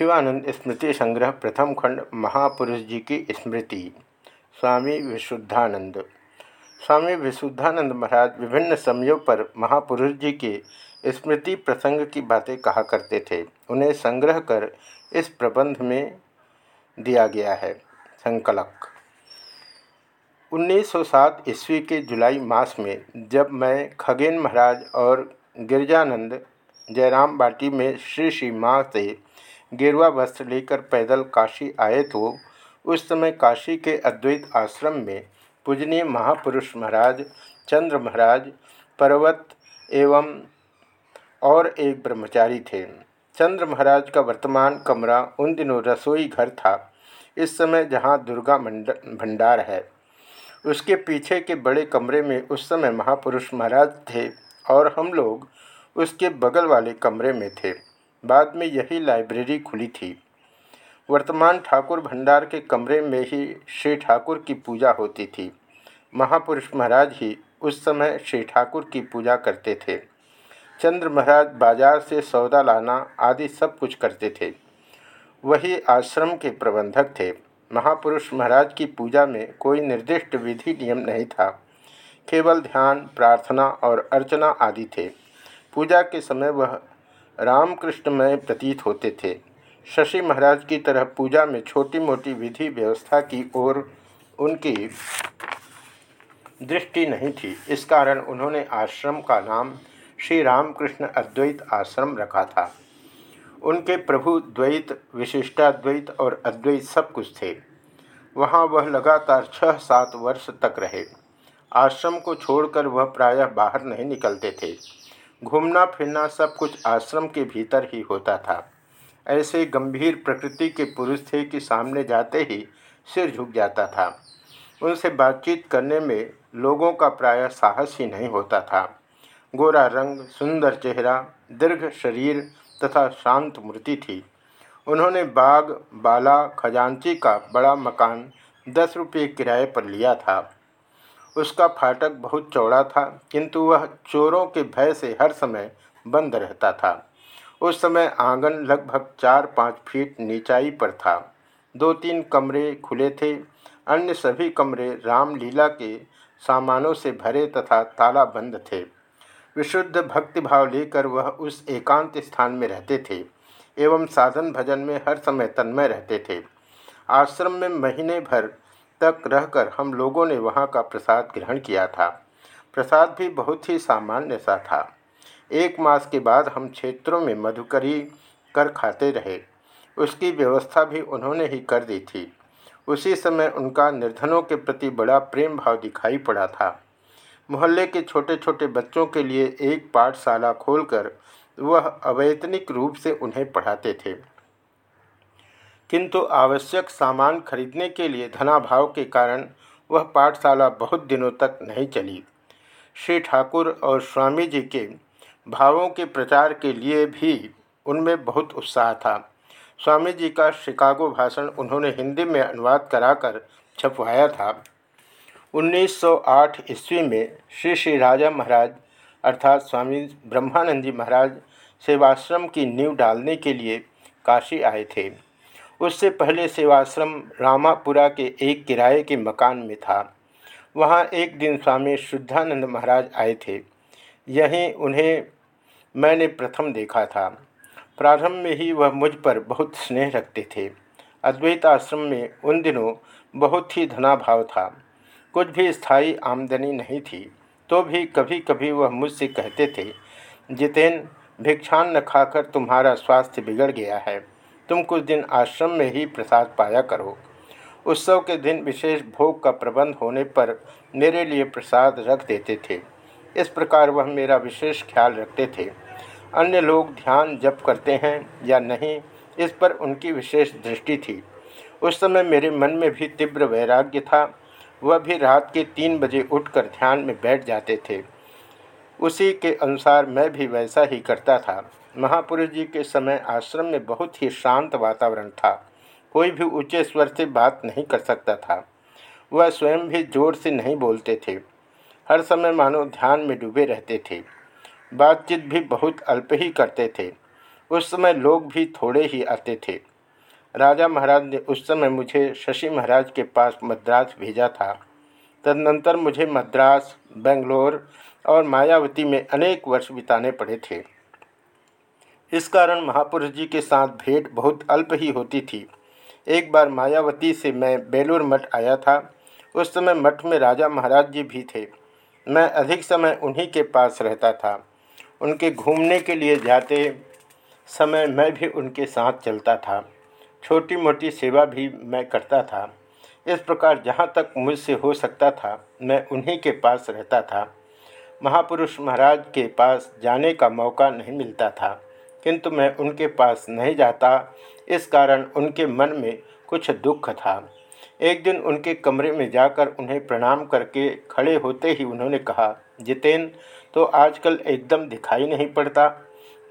शिवानंद स्मृति संग्रह प्रथम खंड महापुरुष जी की स्मृति। स्वामी विशुद्धानंद। स्वामी विशुद्धानंद महाराज विभिन्न समयों पर महापुरुष जी के स्मृति प्रसंग की बातें कहा करते थे। उन्हें संग्रह कर इस प्रबंध में दिया गया है। संकलक। 1907 ईस्वी के जुलाई मास में जब मैं खगेन महाराज और गिरजानंद जयराम बाटी में श्री श्री माँ से गेरुआ वस्त्र लेकर पैदल काशी आए तो उस समय काशी के अद्वैत आश्रम में पूजनीय महापुरुष महाराज, चंद्र महाराज, पर्वत एवं और एक ब्रह्मचारी थे। चंद्र महाराज का वर्तमान कमरा उन दिनों रसोई घर था। इस समय जहाँ दुर्गा भंडार है। उसके पीछे के बड़े कमरे में उस समय महापुरुष महाराज थे और हम लोग उसके बगल वाले कमरे में थे। बाद में यही लाइब्रेरी खुली थी। वर्तमान ठाकुर भंडार के कमरे में ही श्री ठाकुर की पूजा होती थी। महापुरुष महाराज ही उस समय श्री ठाकुर की पूजा करते थे। चंद्र महाराज बाज़ार से सौदा लाना आदि सब कुछ करते थे। वही आश्रम के प्रबंधक थे। महापुरुष महाराज की पूजा में कोई निर्दिष्ट विधि नियम नहीं था। केवल ध्यान, प्रार्थना और अर्चना आदि थे। पूजा के समय वह रामकृष्णमय प्रतीत होते थे। शशि महाराज की तरह पूजा में छोटी मोटी विधि व्यवस्था की ओर उनकी दृष्टि नहीं थी। इस कारण उन्होंने आश्रम का नाम श्री रामकृष्ण अद्वैत आश्रम रखा था। उनके प्रभु द्वैत विशिष्टाद्वैत और अद्वैत सब कुछ थे। वहाँ वह लगातार छह सात वर्ष तक रहे। आश्रम को छोड़कर वह प्रायः बाहर नहीं निकलते थे। घूमना फिरना सब कुछ आश्रम के भीतर ही होता था। ऐसे गंभीर प्रकृति के पुरुष थे कि सामने जाते ही सिर झुक जाता था। उनसे बातचीत करने में लोगों का प्रायः साहस ही नहीं होता था। गोरा रंग, सुंदर चेहरा, दीर्घ शरीर तथा शांत मूर्ति थी। उन्होंने बाग, बाला, खजांची का बड़ा मकान दस रुपये किराए पर लिया था। उसका फाटक बहुत चौड़ा था, किंतु वह चोरों के भय से हर समय बंद रहता था। उस समय आँगन लगभग चार पाँच फीट नीचाई पर था। दो तीन कमरे खुले थे। अन्य सभी कमरे रामलीला के सामानों से भरे तथा ताला बंद थे। विशुद्ध भक्तिभाव लेकर वह उस एकांत स्थान में रहते थे, एवं साधन भजन में हर समय तन्मय रहते थे। आश्रम में महीने भर तक रहकर हम लोगों ने वहाँ का प्रसाद ग्रहण किया था। प्रसाद भी बहुत ही सामान्य सा था। एक मास के बाद हम क्षेत्रों में मधुकरी कर खाते रहे। उसकी व्यवस्था भी उन्होंने ही कर दी थी। उसी समय उनका निर्धनों के प्रति बड़ा प्रेम भाव दिखाई पड़ा था। मोहल्ले के छोटे छोटे बच्चों के लिए एक पाठशाला खोलकर वह अवैतनिक रूप से उन्हें पढ़ाते थे। किंतु आवश्यक सामान खरीदने के लिए धनाभाव के कारण वह पाठशाला बहुत दिनों तक नहीं चली। श्री ठाकुर और स्वामी जी के भावों के प्रचार के लिए भी उनमें बहुत उत्साह था। स्वामी जी का शिकागो भाषण उन्होंने हिंदी में अनुवाद कराकर छपवाया था। 1908 ईस्वी में श्री श्री राजा महाराज अर्थात स्वामी ब्रह्मानंद जी महाराज सेवाश्रम की नींव डालने के लिए काशी आए थे। उससे पहले सेवाश्रम रामापुरा के एक किराए के मकान में था। वहाँ एक दिन स्वामी शुद्धानंद महाराज आए थे। यहीं उन्हें मैंने प्रथम देखा था। प्रारंभ में ही वह मुझ पर बहुत स्नेह रखते थे। अद्वैत आश्रम में उन दिनों बहुत ही धनाभाव था। कुछ भी स्थायी आमदनी नहीं थी तो भी कभी कभी वह मुझसे कहते थे, जितेन भिक्षान न खाकर तुम्हारा स्वास्थ्य बिगड़ गया है। तुम कुछ दिन आश्रम में ही प्रसाद पाया करो। उत्सव के दिन विशेष भोग का प्रबंध होने पर मेरे लिए प्रसाद रख देते थे। इस प्रकार वह मेरा विशेष ख्याल रखते थे। अन्य लोग ध्यान जप करते हैं या नहीं, इस पर उनकी विशेष दृष्टि थी। उस समय मेरे मन में भी तीव्र वैराग्य था। वह भी रात के तीन बजे उठकर ध्यान में बैठ जाते थे। उसी के अनुसार मैं भी वैसा ही करता था। महापुरुष जी के समय आश्रम में बहुत ही शांत वातावरण था। कोई भी ऊँचे स्वर से बात नहीं कर सकता था। वह स्वयं भी ज़ोर से नहीं बोलते थे। हर समय मानो ध्यान में डूबे रहते थे। बातचीत भी बहुत अल्प ही करते थे। उस समय लोग भी थोड़े ही आते थे। राजा महाराज ने उस समय मुझे शशि महाराज के पास मद्रास भेजा था। तदनंतर मुझे मद्रास बेंगलोर और मायावती में अनेक वर्ष बिताने पड़े थे। इस कारण महापुरुष जी के साथ भेंट बहुत अल्प ही होती थी। एक बार मायावती से मैं बेलूर मठ आया था। उस समय मठ में राजा महाराज जी भी थे। मैं अधिक समय उन्हीं के पास रहता था। उनके घूमने के लिए जाते समय मैं भी उनके साथ चलता था। छोटी मोटी सेवा भी मैं करता था। इस प्रकार जहाँ तक मुझसे हो सकता था, मैं उन्हीं के पास रहता था। महापुरुष महाराज के पास जाने का मौका नहीं मिलता था, किंतु मैं उनके पास नहीं जाता। इस कारण उनके मन में कुछ दुख था। एक दिन उनके कमरे में जाकर उन्हें प्रणाम करके खड़े होते ही उन्होंने कहा जितेन तो आजकल एकदम दिखाई नहीं पड़ता।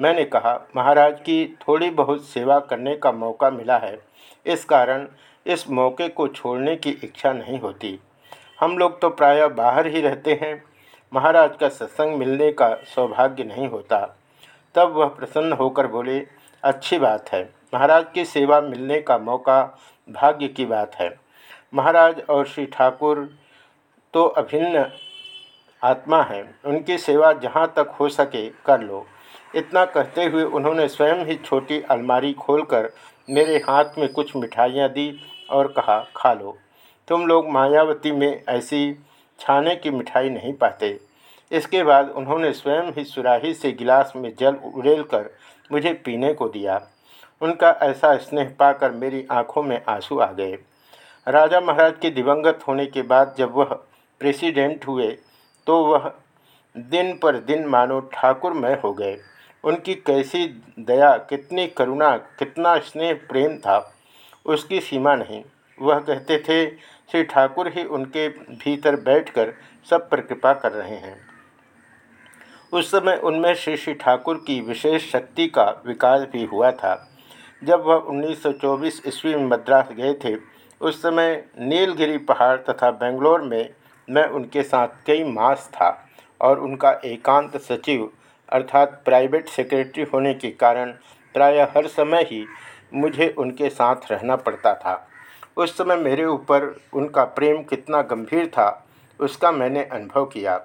मैंने कहा, महाराज की थोड़ी बहुत सेवा करने का मौका मिला है। इस कारण इस मौके को छोड़ने की इच्छा नहीं होती। हम लोग तो प्रायः बाहर ही रहते हैं। महाराज का सत्संग मिलने का सौभाग्य नहीं होता। तब वह प्रसन्न होकर बोले, अच्छी बात है। महाराज की सेवा मिलने का मौका भाग्य की बात है। महाराज और श्री ठाकुर तो अभिन्न आत्मा है। उनकी सेवा जहाँ तक हो सके कर लो। इतना कहते हुए उन्होंने स्वयं ही छोटी अलमारी खोलकर मेरे हाथ में कुछ मिठाइयाँ दी और कहा, खा लो। तुम लोग मायावती में ऐसी छाने की मिठाई नहीं पाते। इसके बाद उन्होंने स्वयं ही सुराही से गिलास में जल उड़ेल कर मुझे पीने को दिया। उनका ऐसा स्नेह पाकर मेरी आँखों में आँसू आ गए। राजा महाराज के दिवंगत होने के बाद जब वह प्रेसिडेंट हुए तो वह दिन पर दिन मानो ठाकुरमय हो गए। उनकी कैसी दया, कितनी करुणा, कितना स्नेह, प्रेम था, उसकी सीमा नहीं। वह कहते थे, श्री ठाकुर ही उनके भीतर बैठकर सब पर कृपा कर रहे हैं। उस समय उनमें श्री श्री ठाकुर की विशेष शक्ति का विकास भी हुआ था। जब वह 1924 ईस्वी में मद्रास गए थे, उस समय नीलगिरी पहाड़ तथा बेंगलोर में मैं उनके साथ कई मास था और उनका एकांत सचिव अर्थात प्राइवेट सेक्रेटरी होने के कारण प्रायः हर समय ही मुझे उनके साथ रहना पड़ता था। उस समय मेरे ऊपर उनका प्रेम कितना गंभीर था, उसका मैंने अनुभव किया।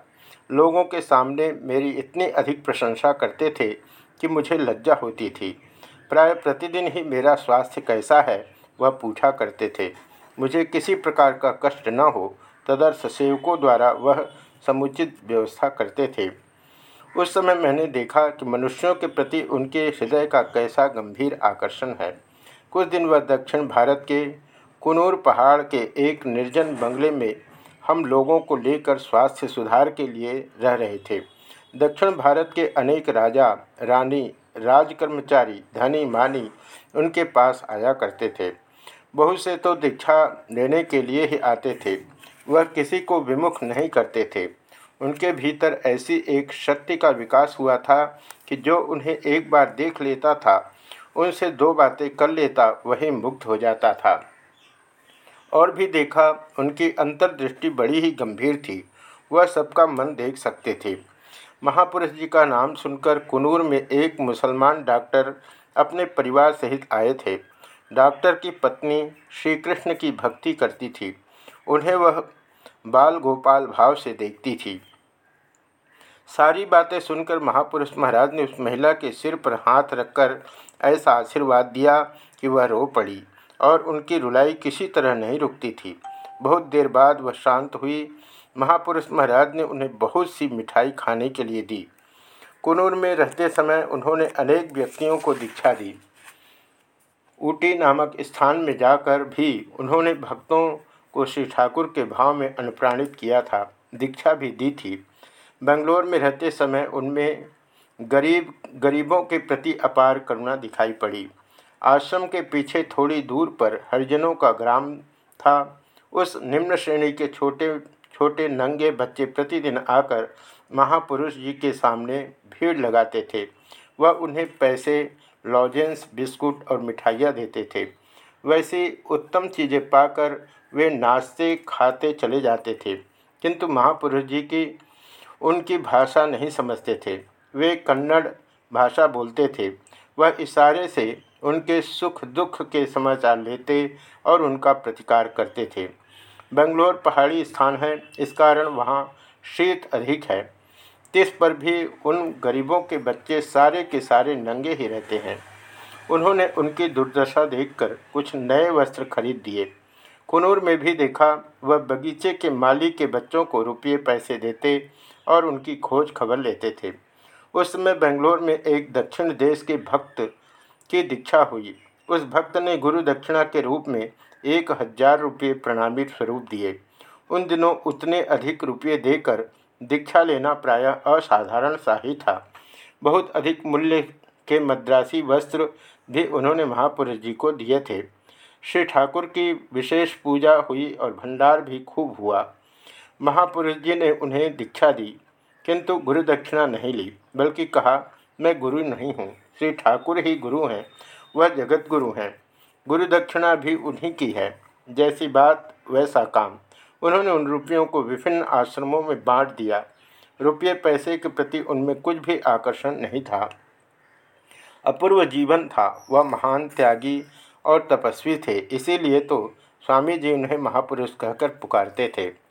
लोगों के सामने मेरी इतनी अधिक प्रशंसा करते थे कि मुझे लज्जा होती थी। प्राय प्रतिदिन ही मेरा स्वास्थ्य कैसा है, वह पूछा करते थे। मुझे किसी प्रकार का कष्ट न हो, तदर्थ सेवकों द्वारा वह समुचित व्यवस्था करते थे। उस समय मैंने देखा कि मनुष्यों के प्रति उनके हृदय का कैसा गंभीर आकर्षण है। कुछ दिन वह दक्षिण भारत के कुनूर पहाड़ के एक निर्जन बंगले में हम लोगों को लेकर स्वास्थ्य सुधार के लिए रह रहे थे। दक्षिण भारत के अनेक राजा, रानी, राजकर्मचारी, धनी, मानी उनके पास आया करते थे। बहुत से तो दीक्षा लेने के लिए ही आते थे। वह किसी को विमुख नहीं करते थे। उनके भीतर ऐसी एक शक्ति का विकास हुआ था कि जो उन्हें एक बार देख लेता था, उनसे दो बातें कर लेता, वही मुक्त हो जाता था। और भी देखा, उनकी अंतर्दृष्टि बड़ी ही गंभीर थी। वह सबका मन देख सकते थे। महापुरुष जी का नाम सुनकर कुनूर में एक मुसलमान डॉक्टर अपने परिवार सहित आए थे। डॉक्टर की पत्नी श्री कृष्ण की भक्ति करती थी। उन्हें वह बाल गोपाल भाव से देखती थी। सारी बातें सुनकर महापुरुष महाराज ने उस महिला के सिर पर हाथ रखकर ऐसा आशीर्वाद दिया कि वह रो पड़ी और उनकी रुलाई किसी तरह नहीं रुकती थी। बहुत देर बाद वह शांत हुई। महापुरुष महाराज ने उन्हें बहुत सी मिठाई खाने के लिए दी। कुनूर में रहते समय उन्होंने अनेक व्यक्तियों को दीक्षा दी। ऊटी नामक स्थान में जाकर भी उन्होंने भक्तों को श्री ठाकुर के भाव में अनुप्राणित किया था। दीक्षा भी दी थी। बेंगलोर में रहते समय उनमें गरीब, गरीबों के प्रति अपार करुणा दिखाई पड़ी। आश्रम के पीछे थोड़ी दूर पर हरिजनों का ग्राम था। उस निम्न श्रेणी के छोटे छोटे नंगे बच्चे प्रतिदिन आकर महापुरुष जी के सामने भीड़ लगाते थे। वह उन्हें पैसे, लॉजेंस, बिस्कुट और मिठाइयाँ देते थे। वैसी उत्तम चीज़ें पाकर वे नाचते खाते चले जाते थे। किंतु महापुरुष जी की उनकी भाषा नहीं समझते थे। वे कन्नड़ भाषा बोलते थे। वह इशारे से उनके सुख दुख के समाचार लेते और उनका प्रतिकार करते थे। बेंगलोर पहाड़ी स्थान है। इस कारण वहाँ शीत अधिक है। तिस पर भी उन गरीबों के बच्चे सारे के सारे नंगे ही रहते हैं। उन्होंने उनकी दुर्दशा देखकर कुछ नए वस्त्र खरीद दिए। कुनूर में भी देखा, वह बगीचे के माली के बच्चों को रुपये पैसे देते और उनकी खोज खबर लेते थे। उस समय बेंगलोर में एक दक्षिण देश के भक्त की दीक्षा हुई। उस भक्त ने गुरु दक्षिणा के रूप में एक हज़ार रुपये प्रणामी स्वरूप दिए। उन दिनों उतने अधिक रुपये देकर दीक्षा लेना प्रायः असाधारण सा ही था। बहुत अधिक मूल्य के मद्रासी वस्त्र भी उन्होंने महापुरुष जी को दिए थे। श्री ठाकुर की विशेष पूजा हुई और भंडार भी खूब हुआ। महापुरुष जी ने उन्हें दीक्षा दी, किंतु गुरु दक्षिणा नहीं ली, बल्कि कहा, मैं गुरु नहीं हूँ, श्री ठाकुर ही गुरु हैं, वह जगत गुरु हैं। गुरु दक्षिणा भी उन्हीं की है, जैसी बात वैसा काम। उन्होंने उन रुपयों को विभिन्न आश्रमों में बांट दिया। रुपये पैसे के प्रति उनमें कुछ भी आकर्षण नहीं था। अपूर्व जीवन था, वह महान त्यागी और तपस्वी थे, इसीलिए तो स्वामी जी उन्हें महापुरुष कहकर पुकारते थे।